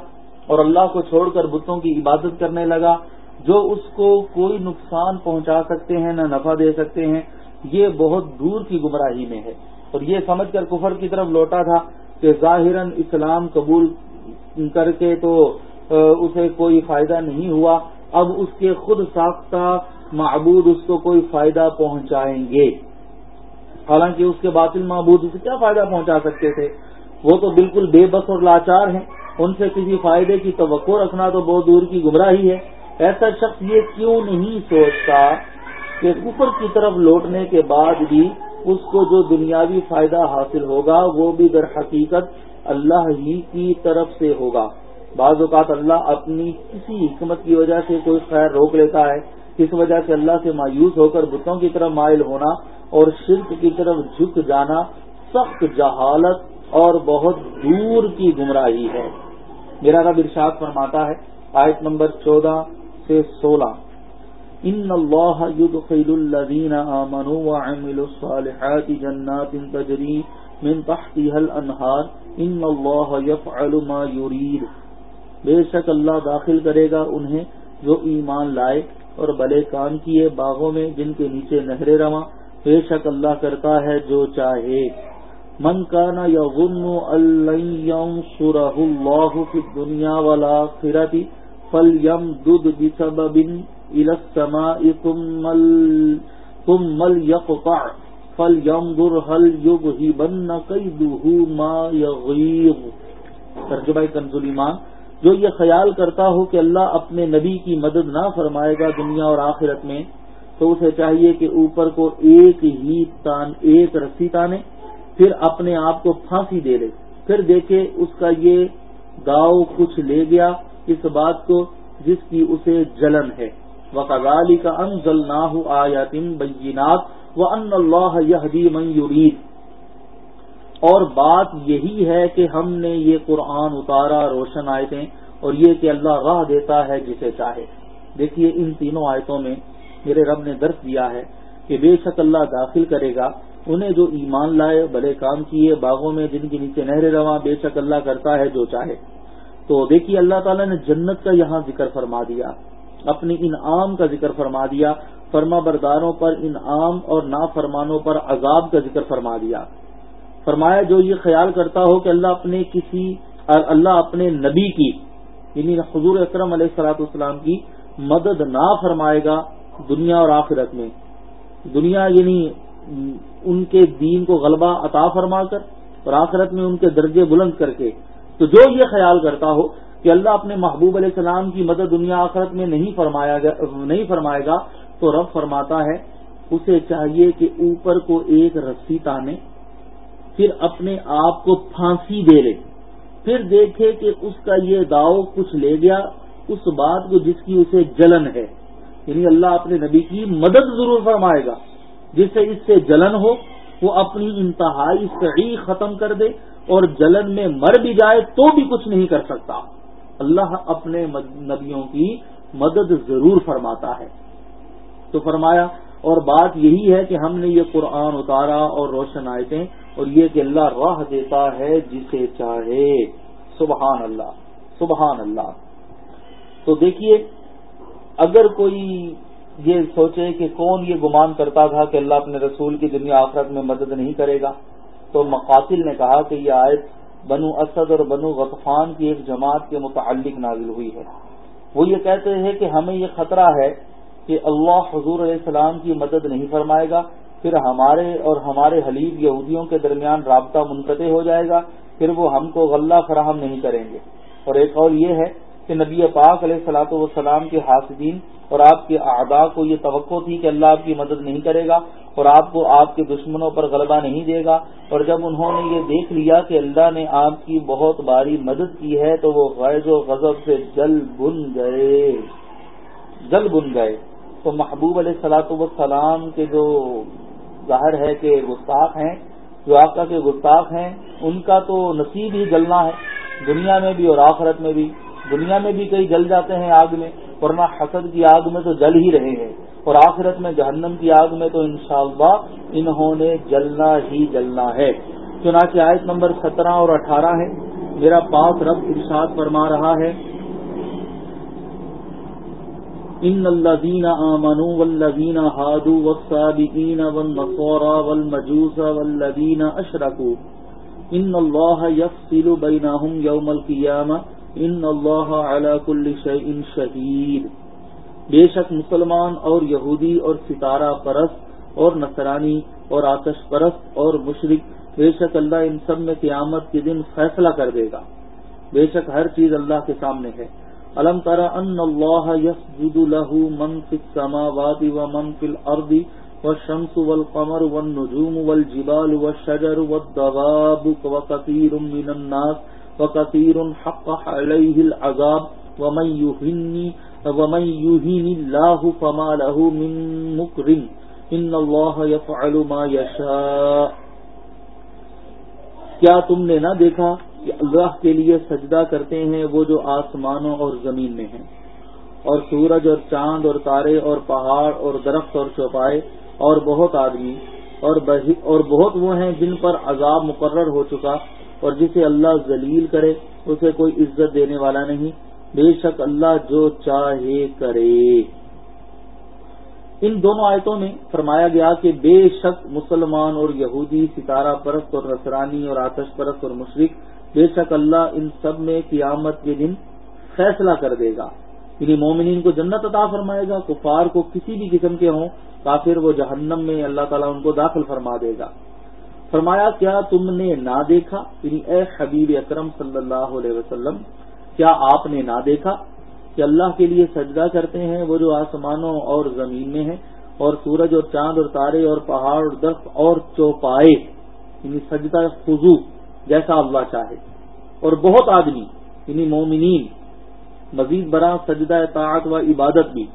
اور اللہ کو چھوڑ کر بتوں کی عبادت کرنے لگا۔ جو اس کو کوئی نقصان پہنچا سکتے ہیں، نہ نفع دے سکتے ہیں، یہ بہت دور کی گمراہی میں ہے۔ اور یہ سمجھ کر کفر کی طرف لوٹا تھا کہ ظاہر اسلام قبول کر کے تو اسے کوئی فائدہ نہیں ہوا۔ اب اس کے خود ساختہ معبود اس کو کوئی فائدہ پہنچائیں گے۔ حالانکہ اس کے باطل معبود اسے کیا فائدہ پہنچا سکتے تھے؟ وہ تو بالکل بے بس اور لاچار ہیں۔ ان سے کسی فائدے کی توقع رکھنا تو بہت دور کی گمراہی ہے۔ ایسا شخص یہ کیوں نہیں سوچتا کہ کفر کی طرف لوٹنے کے بعد بھی اس کو جو دنیاوی فائدہ حاصل ہوگا وہ بھی در حقیقت اللہ ہی کی طرف سے ہوگا۔ بعض اوقات اللہ اپنی کسی حکمت کی وجہ سے کوئی خیر روک لیتا ہے اس وجہ سے اللہ سے مایوس ہو کر بتوں کی طرف مائل ہونا اور شرک کی طرف جھک جانا سخت جہالت اور بہت دور کی گمراہی ہے۔ میرا رب ارشاد فرماتا ہے، آیت نمبر چودہ سے سولہ۔ ان اللہ يدخل الذين آمنوا وعملوا الصالحات جنات تجري من تحتها الانہار، ان اللہ يفعل ما يريد بے شک اللہ داخل کرے گا انہیں جو ایمان لائے اور بلے کام کیے باغوں میں جن کے نیچے نہرے رواں۔ بے شک اللہ کرتا ہے جو چاہے۔ من کانا یا غن اللہ فی دنیا والا فرتی فل یم دودھ بسب بن ثم مل فل یم در حل یوگ ہی بن کئی دہ ما یغیب ترجمہ کنزل ایمان۔ جو یہ خیال کرتا ہو کہ اللہ اپنے نبی کی مدد نہ فرمائے گا دنیا اور آخرت میں، تو اسے چاہیے کہ اوپر کو ایک ہی تان، ایک رسی تانے، پھر اپنے آپ کو پھانسی دے لے۔ پھر دیکھے اس کا یہ گاؤ کچھ لے گیا اس بات کو جس کی اسے جلن ہے۔ وہ کغالی کا ان جل نہ ہو آیا تم بینات و ان اللہ یہ منیورید اور بات یہی ہے کہ ہم نے یہ قرآن اتارا، روشن آیتیں، اور یہ کہ اللہ راہ دیتا ہے جسے چاہے۔ دیکھیے، ان تینوں آیتوں میں میرے رب نے درس دیا ہے کہ بے شک اللہ داخل کرے گا۔ انہیں جو ایمان لائے بڑے کام کیے، باغوں میں جن کے نیچے نہر رواں، بے شک اللہ کرتا ہے جو چاہے۔ تو دیکھیے، اللہ تعالیٰ نے جنت کا یہاں ذکر فرما دیا۔ اپنی انعام کا ذکر فرما دیا فرما برداروں پر انعام اور نافرمانوں پر عذاب کا ذکر فرما دیا۔ فرمایا، جو یہ خیال کرتا ہو کہ اللہ اپنے کسی، اللہ اپنے نبی کی یعنی حضور اکرم علیہ السلاۃ السلام کی مدد نہ فرمائے گا دنیا اور آخرت میں۔ دنیا یعنی ان کے دین کو غلبہ عطا فرما کر اور آخرت میں ان کے درجے بلند کر کے۔ تو جو یہ خیال کرتا ہو کہ اللہ اپنے محبوب علیہ السلام کی مدد دنیا آخرت میں نہیں فرمایا نہیں فرمائے گا، تو رب فرماتا ہے، اسے چاہیے کہ اوپر کو ایک رسی تانے، پھر اپنے آپ کو پھانسی دے لے۔ پھر دیکھے کہ اس کا یہ داؤ کچھ لے گیا، اس بات کو جس کی اسے جلن ہے۔ یعنی اللہ اپنے نبی کی مدد ضرور فرمائے گا۔ جس سے اس سے جلن ہو، وہ اپنی انتہائی صحیح ختم کر دے اور جلن میں مر بھی جائے تو بھی کچھ نہیں کر سکتا۔ اللہ اپنے نبیوں کی مدد ضرور فرماتا ہے۔ تو فرمایا، اور بات یہی ہے کہ ہم نے یہ قرآن اتارا اور روشن آئے اور یہ کہ اللہ راہ دیتا ہے جسے چاہے۔ سبحان اللہ سبحان اللہ۔ تو دیکھیے، اگر کوئی یہ سوچے کہ کون یہ گمان کرتا تھا کہ اللہ اپنے رسول کی دنیا آخرت میں مدد نہیں کرے گا، تو مقاتل نے کہا کہ یہ آیت بنو اسد اور بنو غطفان کی ایک جماعت کے متعلق نازل ہوئی ہے۔ وہ یہ کہتے ہیں کہ ہمیں یہ خطرہ ہے کہ اللہ حضور علیہ السلام کی مدد نہیں فرمائے گا، پھر ہمارے اور ہمارے حلیف یہودیوں کے درمیان رابطہ منقطع ہو جائے گا، پھر وہ ہم کو غلہ فراہم نہیں کریں گے۔ اور ایک اور یہ ہے کہ نبی پاک علیہ السلاۃ والسلام کے حاسدین اور آپ کے اعداء کو یہ توقع تھی کہ اللہ آپ کی مدد نہیں کرے گا اور آپ کو آپ کے دشمنوں پر غلبہ نہیں دے گا اور جب انہوں نے یہ دیکھ لیا کہ اللہ نے آپ کی بہت باری مدد کی ہے تو وہ غیر و غضب سے جل بن گئے۔ جل بن گئے۔ تو محبوب علیہ السلاۃ والسلام کے جو ظاہر ہے کہ گستاخ ہیں، جو آپ کا کہ گستاخ ہیں، ان کا تو نصیب ہی جلنا ہے، دنیا میں بھی اور آخرت میں بھی۔ دنیا میں بھی کئی جل جاتے ہیں آگ میں، ورنہ حسد کی آگ میں تو جل ہی رہے ہیں، اور آخرت میں جہنم کی آگ میں تو انشاءاللہ انہوں نے جلنا ہی جلنا ہے۔ چنانچہ آیت نمبر سترہ اور اٹھارہ ہے۔ میرا پاک رب ارشاد فرما رہا ہے، ان الذين امنوا والذين هادوا والصابئين والنصارى والمجوس والذين اشركوا ان الله يفصل بينهم يوم القيامه ان اللہ علی کل شیء شہید بے شک مسلمان اور یہودی اور ستارہ پرست اور نصرانی اور آتش پرست اور مشرق بے شک اللہ ان سب میں قیامت کے دن فیصلہ کر دے گا۔ بے شک ہر چیز اللہ کے سامنے ہے۔ الم ترا ان اللہ یسجد له من فی السماوات ومن فی الارض والشمس والقمر والنجوم والجبال والشجر والدواب وكثير من الناس وكثير حق عليه العذاب ومن يهن ومن يهن الله فما له من مكرم. ان الله يفعل ما يشاء. کیا تم نے نہ دیکھا کہ اللہ کے لیے سجدہ کرتے ہیں وہ جو آسمانوں اور زمین میں ہیں؟ اور سورج اور چاند اور تارے اور پہاڑ اور درخت اور چوپائے اور بہت آدمی اور بہت وہ ہیں جن پر عذاب مقرر ہو چکا اور جسے اللہ ذلیل کرے، اسے کوئی عزت دینے والا نہیں۔ بے شک اللہ جو چاہے کرے۔ ان دونوں آیتوں میں فرمایا گیا کہ بے شک مسلمان اور یہودی، ستارہ پرست اور رسرانی اور آتش پرست اور مشرق بے شک اللہ ان سب میں قیامت کے دن فیصلہ کر دے گا۔ یعنی مومنین کو جنت عطا فرمائے گا، کفار کو کسی بھی قسم کے ہوں، کافر وہ جہنم میں اللہ تعالیٰ ان کو داخل فرما دے گا۔ فرمایا، کیا تم نے نہ دیکھا؟ یعنی اے حبیب اکرم صلی اللہ علیہ وسلم، کیا آپ نے نہ دیکھا کہ اللہ کے لیے سجدہ کرتے ہیں؟ وہ جو آسمانوں اور زمین میں ہیں، اور سورج اور چاند اور تارے اور پہاڑ اور درخت اور چوپائے یعنی سجدہ خزو جیسا اللہ چاہے۔ اور بہت آدمی یعنی مومنین، مزید برا سجدہ طاعت و عبادت بھی۔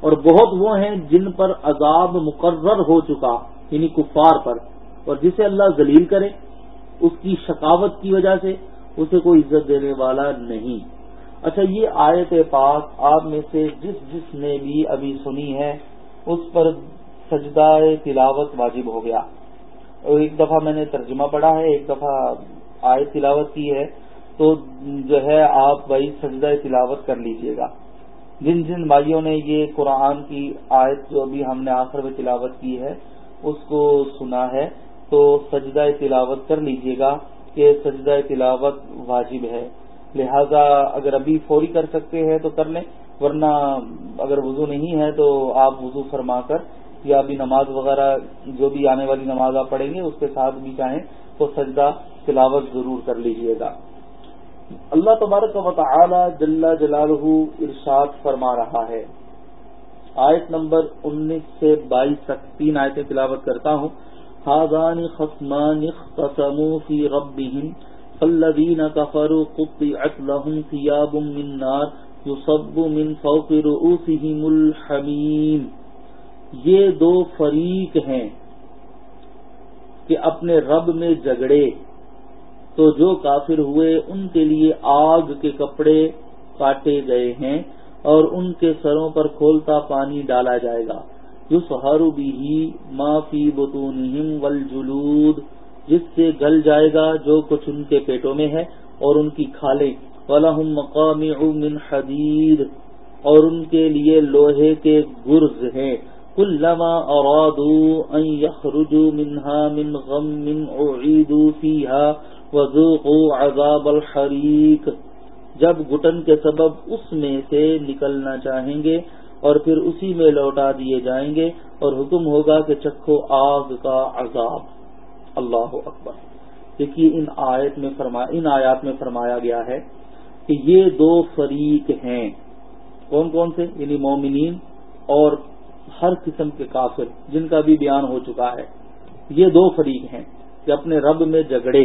اور بہت وہ ہیں جن پر عذاب مقرر ہو چکا یعنی کفار پر۔ اور جسے اللہ ذلیل کرے، اس کی شکاوت کی وجہ سے اسے کوئی عزت دینے والا نہیں۔ اچھا یہ آیت پاک آپ میں سے جس جس نے بھی ابھی سنی ہے، اس پر سجدہ تلاوت واجب ہو گیا۔ اور ایک دفعہ میں نے ترجمہ پڑھا ہے، ایک دفعہ آیت تلاوت کی ہے، تو جو ہے آپ بھائی سجدہ تلاوت کر لیجیے گا۔ جن جن بھائیوں نے یہ قرآن کی آیت جو ابھی ہم نے آخر میں تلاوت کی ہے، اس کو سنا ہے۔ تو سجدہ تلاوت کر لیجیے گا کہ سجدہ تلاوت واجب ہے۔ لہذا اگر ابھی فوری کر سکتے ہیں تو کر لیں، ورنہ اگر وضو نہیں ہے تو آپ وضو فرما کر یا ابھی نماز وغیرہ، جو بھی آنے والی نماز آپ پڑھیں گے، اس کے ساتھ بھی چاہیں تو سجدہ تلاوت ضرور کر لیجیے گا۔ اللہ تبارک و تعالی جل جلالہ ارشاد فرما رہا ہے۔ آیت نمبر انیس سے بائیس تک تین آیتیں تلاوت کرتا ہوں۔ ہاضان خسمان اختصموا في ربهم، فالذين كفروا قطعت لهم ثياب من نار يصب من فوق رؤوسهم الحميم۔ یہ دو فریق ہیں کہ اپنے رب میں جگڑے تو جو کافر ہوئے ان کے لیے آگ کے کپڑے کاٹے گئے ہیں اور ان کے سروں پر کھولتا پانی ڈالا جائے گا۔ یو سہارو بھی معافی بتون والجلود، جس سے گل جائے گا جو کچھ ان کے پیٹوں میں ہے اور ان کی کھالیں۔ ولاحم مقام من حدید اور ان کے لیے لوہے کے گرز ہیں۔ كلما أرادوا أن يخرجوا منها من غم أعيدوا فيها وذوقوا عذاب الحريق۔ جب گٹن کے سبب اس میں سے نکلنا چاہیں گے اور پھر اسی میں لوٹا دیے جائیں گے اور حکم ہوگا کہ چکھو آگ کا عذاب۔ اللہ اکبر۔ دیکھیے، ان آیت میں فرما، ان آیات میں فرمایا گیا ہے کہ یہ دو فریق ہیں۔ کون کون سے؟ یعنی مومنین اور ہر قسم کے کافر، جن کا بھی بیان ہو چکا ہے۔ یہ دو فریق ہیں کہ اپنے رب میں جگڑے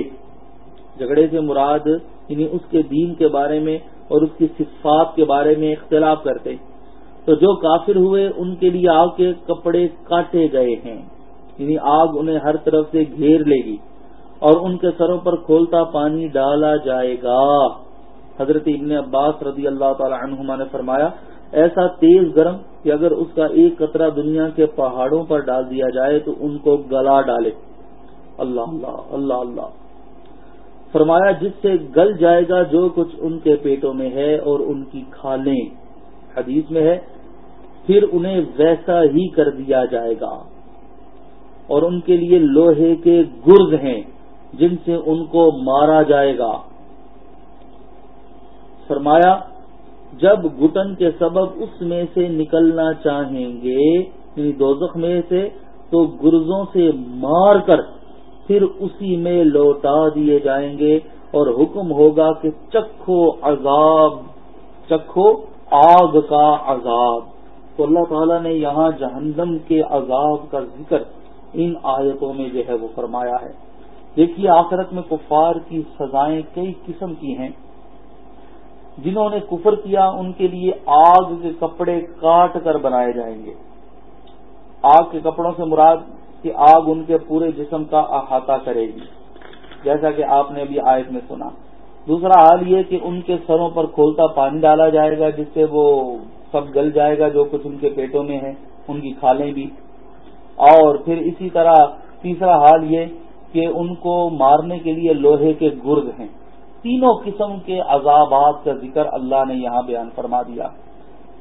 جگڑے سے مراد یعنی اس کے دین کے بارے میں اور اس کی صفات کے بارے میں اختلاف کرتے۔ ہیں تو جو کافر ہوئے، ان کے لیے آگ کے کپڑے کاٹے گئے ہیں۔ یعنی آگ انہیں ہر طرف سے گھیر لے گی اور ان کے سروں پر کھولتا پانی ڈالا جائے گا۔ حضرت ابن عباس رضی اللہ تعالی عنہما نے فرمایا، ایسا تیز گرم کہ اگر اس کا ایک قطرہ دنیا کے پہاڑوں پر ڈال دیا جائے تو ان کو گلا ڈالے۔ اللہ اللہ اللہ اللہ۔ فرمایا، جس سے گل جائے گا جو کچھ ان کے پیٹوں میں ہے اور ان کی کھالیں۔ حدیث میں ہے پھر انہیں ویسا ہی کر دیا جائے گا۔ اور ان کے لیے لوہے کے گرز ہیں جن سے ان کو مارا جائے گا۔ فرمایا، جب گٹن کے سبب اس میں سے نکلنا چاہیں گے یعنی دوزخ میں سے، تو گرزوں سے مار کر پھر اسی میں لوٹا دیے جائیں گے۔ اور حکم ہوگا کہ چکھو عذاب، چکھو آگ کا عذاب۔ تو اللہ تعالیٰ نے یہاں جہنم کے عذاب کا ذکر ان آیتوں میں جو ہے وہ فرمایا ہے۔ دیکھیے آخرت میں کفار کی سزائیں کئی قسم کی ہیں۔ جنہوں نے کفر کیا ان کے لیے آگ کے کپڑے کاٹ کر بنائے جائیں گے۔ آگ کے کپڑوں سے مراد کہ آگ ان کے پورے جسم کا احاطہ کرے گی۔ جیسا کہ آپ نے ابھی آیت میں سنا۔ دوسرا حال یہ کہ ان کے سروں پر کھولتا پانی ڈالا جائے گا جس سے وہ سب گل جائے گا جو کچھ ان کے پیٹوں میں ہے، ان کی کھالیں بھی۔ اور پھر اسی طرح تیسرا حال یہ کہ ان کو مارنے کے لیے لوہے کے گرد ہیں۔ تینوں قسم کے عذابات کا ذکر اللہ نے یہاں بیان فرما دیا۔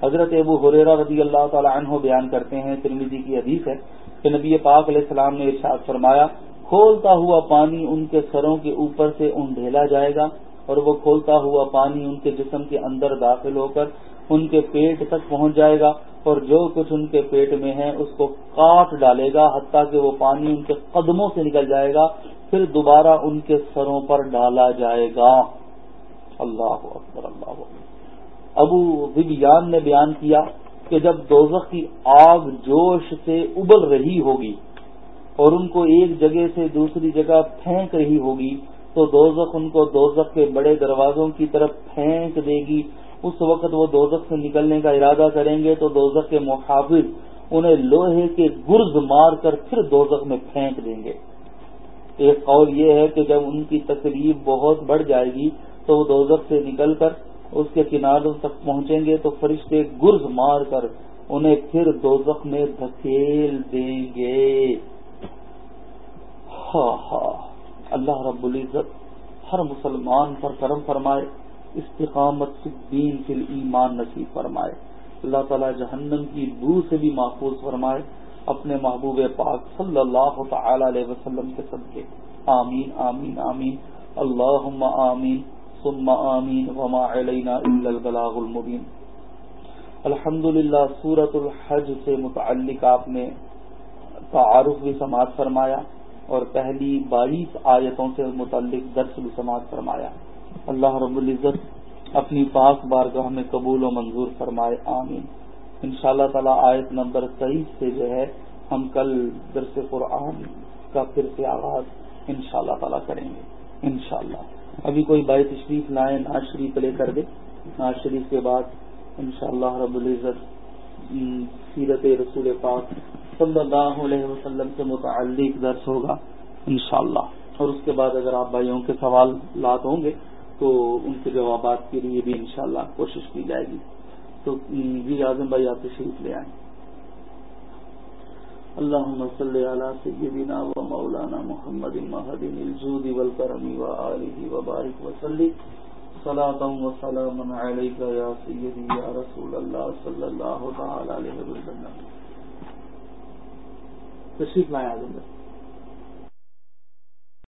حضرت ابو حریرہ رضی اللہ تعالی عنہ بیان کرتے ہیں ترمیدی کی حدیث ہے کہ نبی پاک علیہ السلام نے ارشاد فرمایا، کھولتا ہوا پانی ان کے سروں کے اوپر سے انڈھیلا جائے گا اور وہ کھولتا ہوا پانی ان کے جسم کے اندر داخل ہو کر ان کے پیٹ تک پہنچ جائے گا اور جو کچھ ان کے پیٹ میں ہے اس کو کاٹ ڈالے گا حتیٰ کہ وہ پانی ان کے قدموں سے نکل جائے گا، پھر دوبارہ ان کے سروں پر ڈالا جائے گا۔ اللہ اکبر، اللہ ابو ذبیان نے بیان کیا کہ جب دوزخ کی آگ جوش سے ابل رہی ہوگی اور ان کو ایک جگہ سے دوسری جگہ پھینک رہی ہوگی، تو دوزخ ان کو دوزخ کے بڑے دروازوں کی طرف پھینک دے گی۔ اس وقت وہ دوزخ سے نکلنے کا ارادہ کریں گے تو دوزخ کے محافظ انہیں لوہے کے گرز مار کر پھر دوزخ میں پھینک دیں گے۔ ایک قول یہ ہے کہ جب ان کی تکلیف بہت بڑھ جائے گی تو وہ دوزخ سے نکل کر اس کے کناروں تک پہنچیں گے تو فرشتے گرز مار کر انہیں پھر دوزخ میں دھکیل دیں گے۔ ہاں ہاں اللہ رب العزت ہر مسلمان پر کرم فرمائے۔ استقامت دین فی ایمان نصیب فرمائے۔ اللہ تعالی جہنم کی بو سے بھی محفوظ فرمائے۔ اپنے محبوب پاک صلی اللہ تعالی علیہ وسلم کے صدقے۔ آمین آمین آمین۔ اللہم آمین، ثم آمین، وما علینا الا البلاغ المبین۔ الحمدللہ سورة الحج سے متعلق آپ نے تعارف بھی سماعت فرمایا اور پہلی بائیس آیتوں سے متعلق درس بھی سماعت فرمایا۔ اللہ رب العزت اپنی پاک بارگاہ میں قبول و منظور فرمائے، آمین۔ ان شاء اللہ تعالیٰ آیت نمبر تیئیس سے جو ہے، ہم کل درس قرآن کا پھر سے آغاز ان شاء اللہ تعالیٰ کریں گے۔ ان شاء اللہ ابھی کوئی بائی تشریف لائیں ناز شریف لے کر دے۔ ناز شریف کے بعد ان شاء اللہ رب العزت سیرت رسول پاک صلی اللہ علیہ وسلم سے متعلق درس ہوگا انشاءاللہ۔ اور اس کے بعد اگر آپ بھائیوں کے سوالات ہوں گے تو ان کے جوابات کے لیے بھی انشاءاللہ کوشش کی جائے گی۔ تو جی اعظم بھائی آپ تشریف لے آئیں۔ اللهم صل على سيدنا ومولانا محمد المهدي الجود والكرم وآله وبارك وسلم صلاة وسلاما عليك يا سيدي يا رسول الله صلى الله تعالى عليه وسلم۔ تشریف لائیں آزم بھائی۔